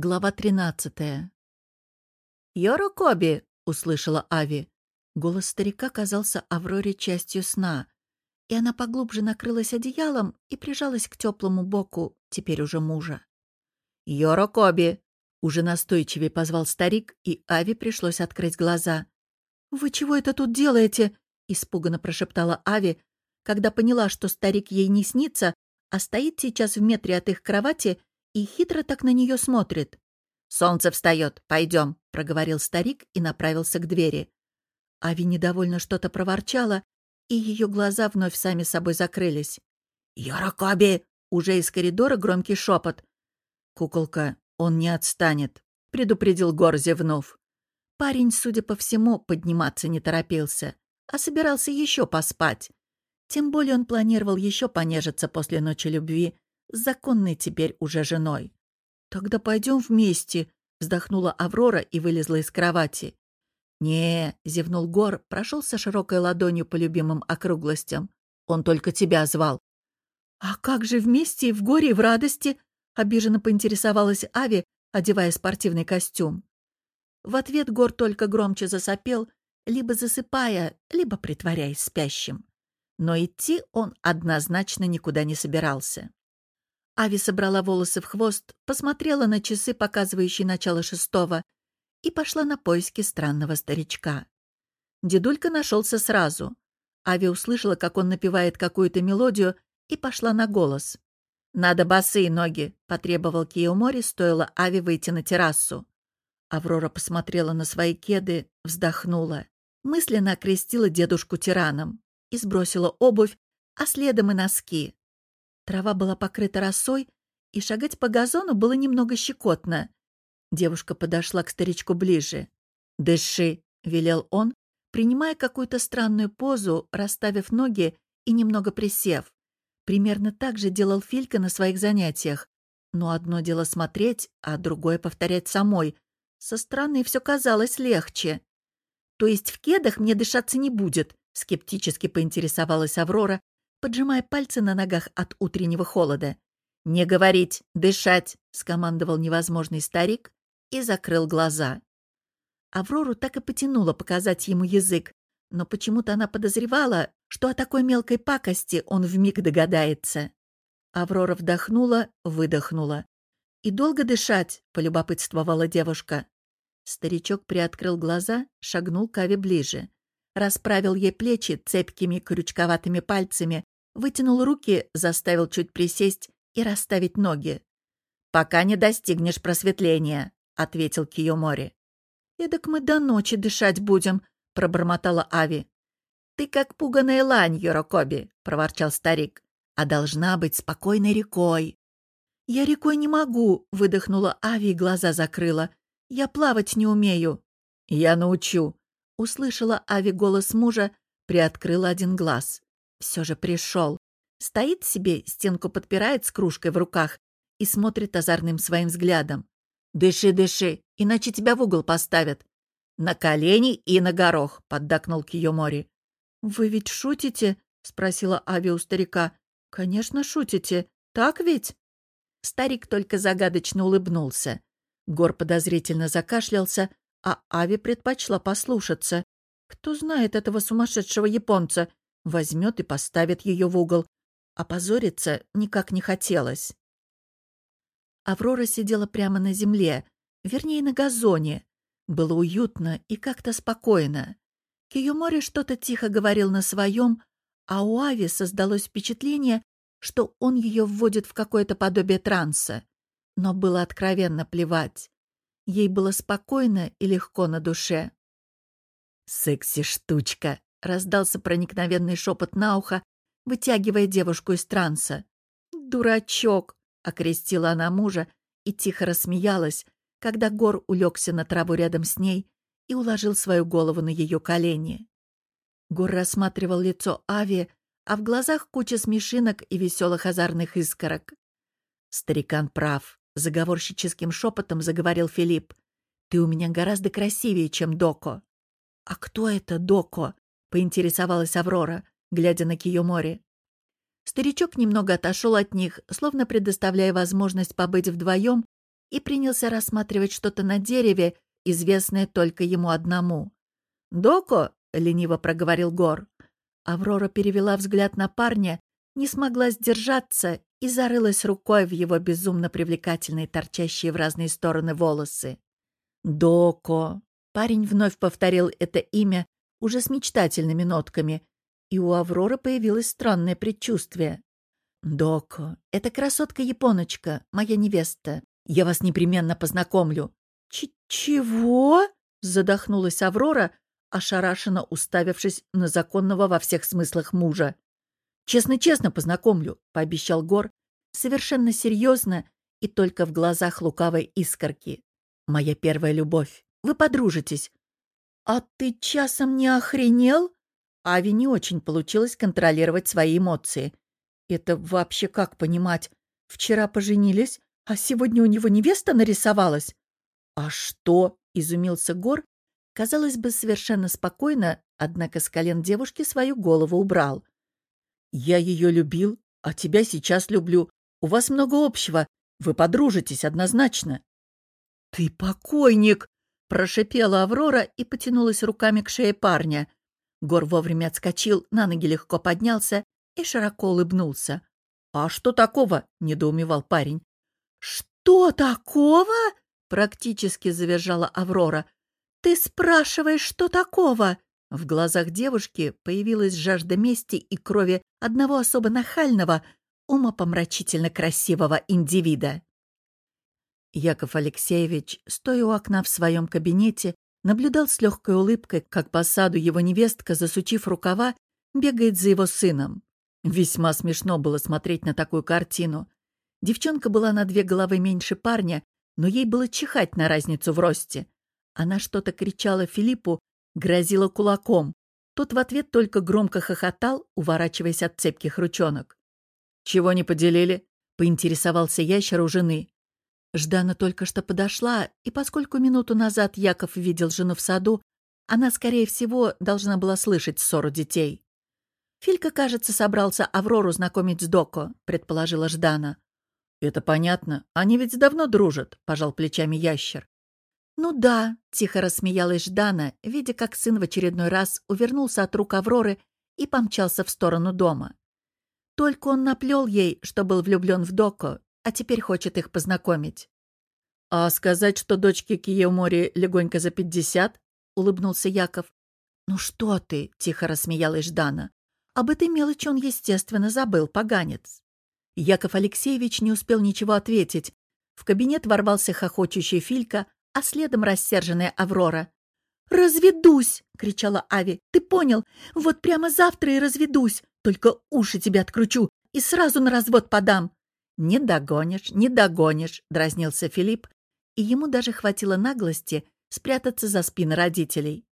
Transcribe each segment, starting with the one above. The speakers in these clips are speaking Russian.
Глава тринадцатая. «Йоро Коби!» — услышала Ави. Голос старика казался Авроре частью сна, и она поглубже накрылась одеялом и прижалась к теплому боку, теперь уже мужа. «Йоро Коби!» — уже настойчивее позвал старик, и Ави пришлось открыть глаза. «Вы чего это тут делаете?» — испуганно прошептала Ави, когда поняла, что старик ей не снится, а стоит сейчас в метре от их кровати и хитро так на нее смотрит. «Солнце встает, пойдем», — проговорил старик и направился к двери. Ави недовольно что-то проворчала, и ее глаза вновь сами собой закрылись. «Яракаби!» — уже из коридора громкий шепот. «Куколка, он не отстанет», — предупредил Гор, зевнув. Парень, судя по всему, подниматься не торопился, а собирался еще поспать. Тем более он планировал еще понежиться после ночи любви законной теперь уже женой. «Тогда пойдем вместе», — вздохнула Аврора и вылезла из кровати. не зевнул Гор, прошелся широкой ладонью по любимым округлостям. «Он только тебя звал». «А как же вместе и в горе, и в радости?» — обиженно поинтересовалась Ави, одевая спортивный костюм. В ответ Гор только громче засопел, либо засыпая, либо притворяясь спящим. Но идти он однозначно никуда не собирался. Ави собрала волосы в хвост, посмотрела на часы, показывающие начало шестого, и пошла на поиски странного старичка. Дедулька нашелся сразу. Ави услышала, как он напевает какую-то мелодию, и пошла на голос. «Надо босые ноги», — потребовал Киомори, стоило Ави выйти на террасу. Аврора посмотрела на свои кеды, вздохнула. Мысленно окрестила дедушку тираном и сбросила обувь, а следом и носки. Трава была покрыта росой, и шагать по газону было немного щекотно. Девушка подошла к старичку ближе. «Дыши», — велел он, принимая какую-то странную позу, расставив ноги и немного присев. Примерно так же делал Филька на своих занятиях. Но одно дело смотреть, а другое повторять самой. Со стороны все казалось легче. «То есть в кедах мне дышаться не будет?» — скептически поинтересовалась Аврора, поджимая пальцы на ногах от утреннего холода. «Не говорить, дышать!» — скомандовал невозможный старик и закрыл глаза. Аврору так и потянуло показать ему язык, но почему-то она подозревала, что о такой мелкой пакости он вмиг догадается. Аврора вдохнула, выдохнула. «И долго дышать?» — полюбопытствовала девушка. Старичок приоткрыл глаза, шагнул к Аве ближе расправил ей плечи цепкими крючковатыми пальцами, вытянул руки, заставил чуть присесть и расставить ноги. «Пока не достигнешь просветления», — ответил Киомори. «Эдак мы до ночи дышать будем», — пробормотала Ави. «Ты как пуганая лань, Йорокоби», — проворчал старик, «а должна быть спокойной рекой». «Я рекой не могу», — выдохнула Ави и глаза закрыла. «Я плавать не умею». «Я научу», Услышала Ави голос мужа, приоткрыла один глаз. Все же пришел. Стоит себе, стенку подпирает с кружкой в руках и смотрит озорным своим взглядом. «Дыши, дыши, иначе тебя в угол поставят». «На колени и на горох», — поддакнул Киомори. «Вы ведь шутите?» — спросила Ави у старика. «Конечно, шутите. Так ведь?» Старик только загадочно улыбнулся. Гор подозрительно закашлялся, а Ави предпочла послушаться. Кто знает этого сумасшедшего японца? Возьмет и поставит ее в угол. Опозориться никак не хотелось. Аврора сидела прямо на земле, вернее, на газоне. Было уютно и как-то спокойно. Киюмори что-то тихо говорил на своем, а у Ави создалось впечатление, что он ее вводит в какое-то подобие транса. Но было откровенно плевать. Ей было спокойно и легко на душе. «Секси-штучка!» — раздался проникновенный шепот на ухо, вытягивая девушку из транса. «Дурачок!» — окрестила она мужа и тихо рассмеялась, когда Гор улегся на траву рядом с ней и уложил свою голову на ее колени. Гор рассматривал лицо Ави, а в глазах куча смешинок и веселых озорных искорок. Старикан прав. Заговорщическим шепотом заговорил Филипп. «Ты у меня гораздо красивее, чем Доко». «А кто это Доко?» — поинтересовалась Аврора, глядя на Киомори. Старичок немного отошел от них, словно предоставляя возможность побыть вдвоем, и принялся рассматривать что-то на дереве, известное только ему одному. «Доко?» — лениво проговорил Гор. Аврора перевела взгляд на парня, не смогла сдержаться и зарылась рукой в его безумно привлекательные, торчащие в разные стороны волосы. «Доко!» Парень вновь повторил это имя уже с мечтательными нотками, и у Авроры появилось странное предчувствие. «Доко, это красотка-японочка, моя невеста. Я вас непременно познакомлю». Ч «Чего?» — задохнулась Аврора, ошарашенно уставившись на законного во всех смыслах мужа. «Честно-честно познакомлю», — пообещал Гор, совершенно серьезно и только в глазах лукавой искорки. «Моя первая любовь. Вы подружитесь». «А ты часом не охренел?» Ави не очень получилось контролировать свои эмоции. «Это вообще как понимать? Вчера поженились, а сегодня у него невеста нарисовалась?» «А что?» — изумился Гор, Казалось бы, совершенно спокойно, однако с колен девушки свою голову убрал. «Я ее любил, а тебя сейчас люблю. У вас много общего. Вы подружитесь однозначно». «Ты покойник!» — прошипела Аврора и потянулась руками к шее парня. Гор вовремя отскочил, на ноги легко поднялся и широко улыбнулся. «А что такого?» — недоумевал парень. «Что такого?» — практически завержала Аврора. «Ты спрашиваешь, что такого?» В глазах девушки появилась жажда мести и крови одного особо нахального, умопомрачительно красивого индивида. Яков Алексеевич, стоя у окна в своем кабинете, наблюдал с легкой улыбкой, как по саду его невестка, засучив рукава, бегает за его сыном. Весьма смешно было смотреть на такую картину. Девчонка была на две головы меньше парня, но ей было чихать на разницу в росте. Она что-то кричала Филиппу, грозила кулаком. Тот в ответ только громко хохотал, уворачиваясь от цепких ручонок. «Чего не поделили?» — поинтересовался ящер у жены. Ждана только что подошла, и поскольку минуту назад Яков видел жену в саду, она, скорее всего, должна была слышать ссору детей. «Филька, кажется, собрался Аврору знакомить с Доко», — предположила Ждана. «Это понятно. Они ведь давно дружат», — пожал плечами ящер. «Ну да», — тихо рассмеялась Ждана, видя, как сын в очередной раз увернулся от рук Авроры и помчался в сторону дома. Только он наплел ей, что был влюблен в Доко, а теперь хочет их познакомить. «А сказать, что дочке Киевмори легонько за пятьдесят?» — улыбнулся Яков. «Ну что ты?» — тихо рассмеялась Ждана. Об этой мелочи он, естественно, забыл, поганец. Яков Алексеевич не успел ничего ответить. В кабинет ворвался хохочущий Филька, а следом рассерженная Аврора. «Разведусь!» — кричала Ави. «Ты понял? Вот прямо завтра и разведусь. Только уши тебе откручу и сразу на развод подам». «Не догонишь, не догонишь», — дразнился Филипп, и ему даже хватило наглости спрятаться за спины родителей.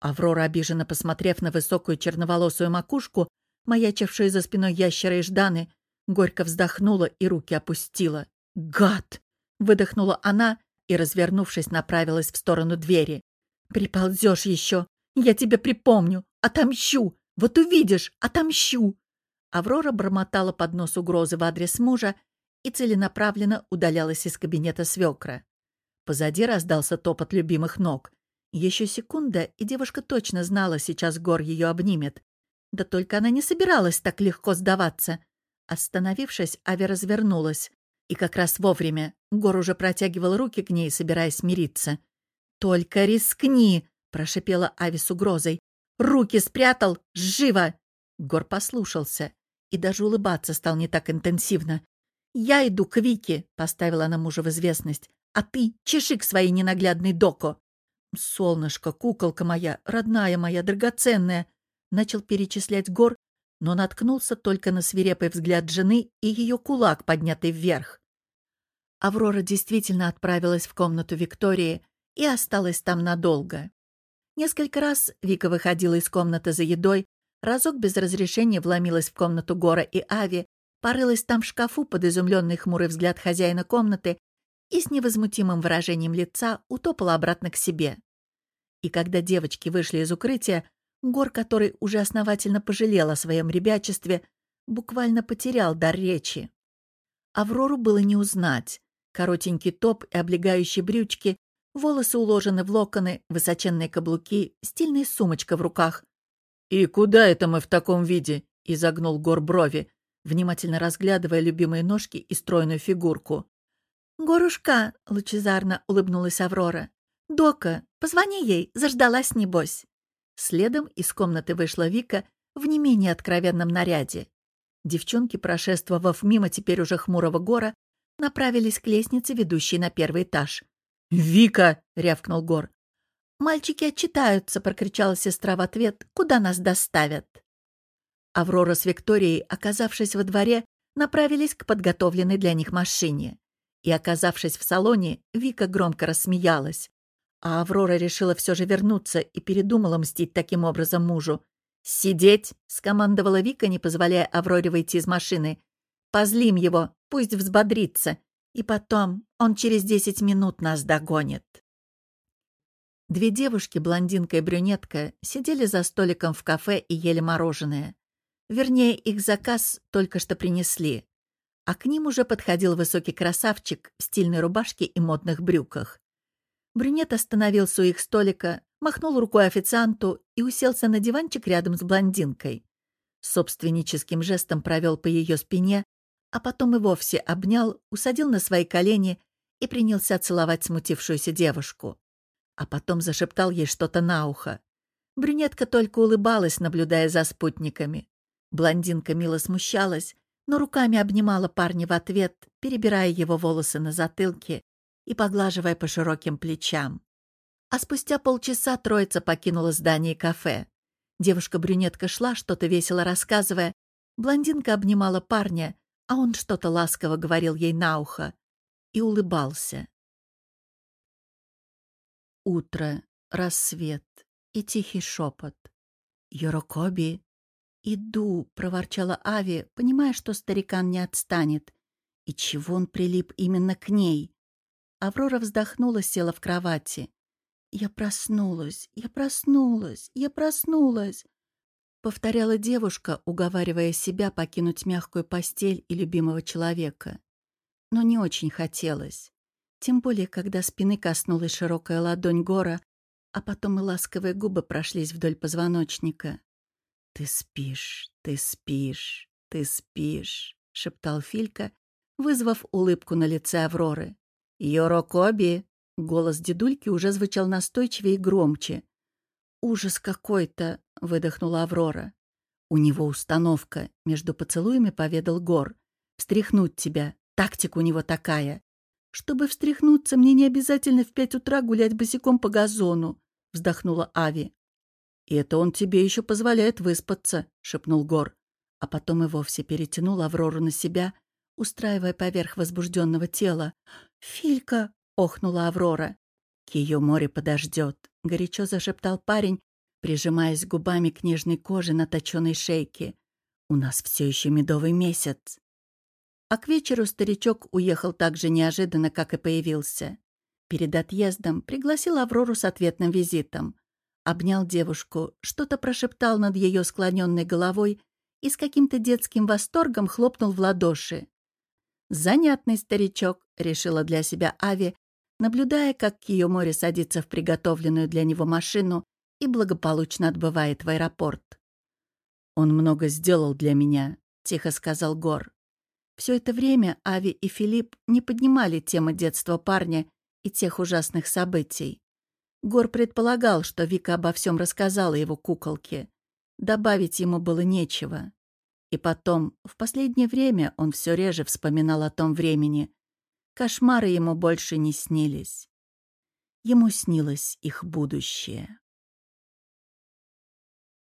Аврора, обиженно посмотрев на высокую черноволосую макушку, маячившую за спиной ящера и Жданы, горько вздохнула и руки опустила. «Гад!» — выдохнула она и, развернувшись, направилась в сторону двери. «Приползешь еще! Я тебе припомню! Отомщу! Вот увидишь! Отомщу!» Аврора бормотала под нос угрозы в адрес мужа и целенаправленно удалялась из кабинета свекра. Позади раздался топот любимых ног. Еще секунда, и девушка точно знала, сейчас Гор ее обнимет. Да только она не собиралась так легко сдаваться. Остановившись, Ави развернулась. И как раз вовремя. Гор уже протягивал руки к ней, собираясь смириться. «Только рискни!» — прошипела Ави с угрозой. «Руки спрятал! Живо!» Гор послушался и даже улыбаться стал не так интенсивно. «Я иду к Вике», — поставила она мужа в известность. «А ты чеши к своей ненаглядной доко». «Солнышко, куколка моя, родная моя, драгоценная», — начал перечислять Гор, но наткнулся только на свирепый взгляд жены и ее кулак, поднятый вверх. Аврора действительно отправилась в комнату Виктории и осталась там надолго. Несколько раз Вика выходила из комнаты за едой, разок без разрешения вломилась в комнату Гора и Ави, порылась там в шкафу под изумленный хмурый взгляд хозяина комнаты и с невозмутимым выражением лица утопала обратно к себе. И когда девочки вышли из укрытия, Гор, который уже основательно пожалел о своем ребячестве, буквально потерял дар речи. Аврору было не узнать. Коротенький топ и облегающие брючки, волосы уложены в локоны, высоченные каблуки, стильная сумочка в руках. «И куда это мы в таком виде?» — изогнул гор брови, внимательно разглядывая любимые ножки и стройную фигурку. «Горушка!» — лучезарно улыбнулась Аврора. «Дока, позвони ей, заждалась небось». Следом из комнаты вышла Вика в не менее откровенном наряде. Девчонки, прошествовав мимо теперь уже хмурого гора, направились к лестнице, ведущей на первый этаж. «Вика!» — рявкнул Гор. «Мальчики отчитаются», — прокричала сестра в ответ. «Куда нас доставят?» Аврора с Викторией, оказавшись во дворе, направились к подготовленной для них машине. И, оказавшись в салоне, Вика громко рассмеялась. А Аврора решила все же вернуться и передумала мстить таким образом мужу. «Сидеть!» — скомандовала Вика, не позволяя Авроре выйти из машины. «Позлим его, пусть взбодрится. И потом он через десять минут нас догонит». Две девушки, блондинка и брюнетка, сидели за столиком в кафе и ели мороженое. Вернее, их заказ только что принесли. А к ним уже подходил высокий красавчик в стильной рубашке и модных брюках. Брюнет остановился у их столика, махнул рукой официанту и уселся на диванчик рядом с блондинкой. Собственническим жестом провел по ее спине, а потом и вовсе обнял, усадил на свои колени и принялся целовать смутившуюся девушку. А потом зашептал ей что-то на ухо. Брюнетка только улыбалась, наблюдая за спутниками. Блондинка мило смущалась, но руками обнимала парня в ответ, перебирая его волосы на затылке и поглаживая по широким плечам. А спустя полчаса троица покинула здание кафе. Девушка-брюнетка шла, что-то весело рассказывая. Блондинка обнимала парня, а он что-то ласково говорил ей на ухо и улыбался. Утро, рассвет и тихий шепот. «Йорокоби, «Иду», — проворчала Ави, понимая, что старикан не отстанет. И чего он прилип именно к ней? Аврора вздохнула, села в кровати. «Я проснулась, я проснулась, я проснулась», — повторяла девушка, уговаривая себя покинуть мягкую постель и любимого человека. Но не очень хотелось. Тем более, когда спины коснулась широкая ладонь гора, а потом и ласковые губы прошлись вдоль позвоночника. «Ты спишь, ты спишь, ты спишь», — шептал Филька, вызвав улыбку на лице Авроры. «Йорокоби!» — голос дедульки уже звучал настойчивее и громче. «Ужас какой-то!» — выдохнула Аврора. «У него установка», — между поцелуями поведал Гор. «Встряхнуть тебя. Тактика у него такая. Чтобы встряхнуться, мне не обязательно в пять утра гулять босиком по газону», — вздохнула Ави. «И это он тебе еще позволяет выспаться», — шепнул Гор. А потом и вовсе перетянул Аврору на себя, устраивая поверх возбужденного тела. «Филька!» — охнула Аврора. «К ее море подождет», — горячо зашептал парень, прижимаясь губами к нежной коже на точенной шейке. «У нас все еще медовый месяц». А к вечеру старичок уехал так же неожиданно, как и появился. Перед отъездом пригласил Аврору с ответным визитом обнял девушку, что-то прошептал над ее склоненной головой и с каким-то детским восторгом хлопнул в ладоши. «Занятный старичок», — решила для себя Ави, наблюдая, как Киомори садится в приготовленную для него машину и благополучно отбывает в аэропорт. «Он много сделал для меня», — тихо сказал Гор. Все это время Ави и Филипп не поднимали темы детства парня и тех ужасных событий. Гор предполагал, что Вика обо всем рассказала его куколке. Добавить ему было нечего. И потом, в последнее время он все реже вспоминал о том времени. Кошмары ему больше не снились. Ему снилось их будущее.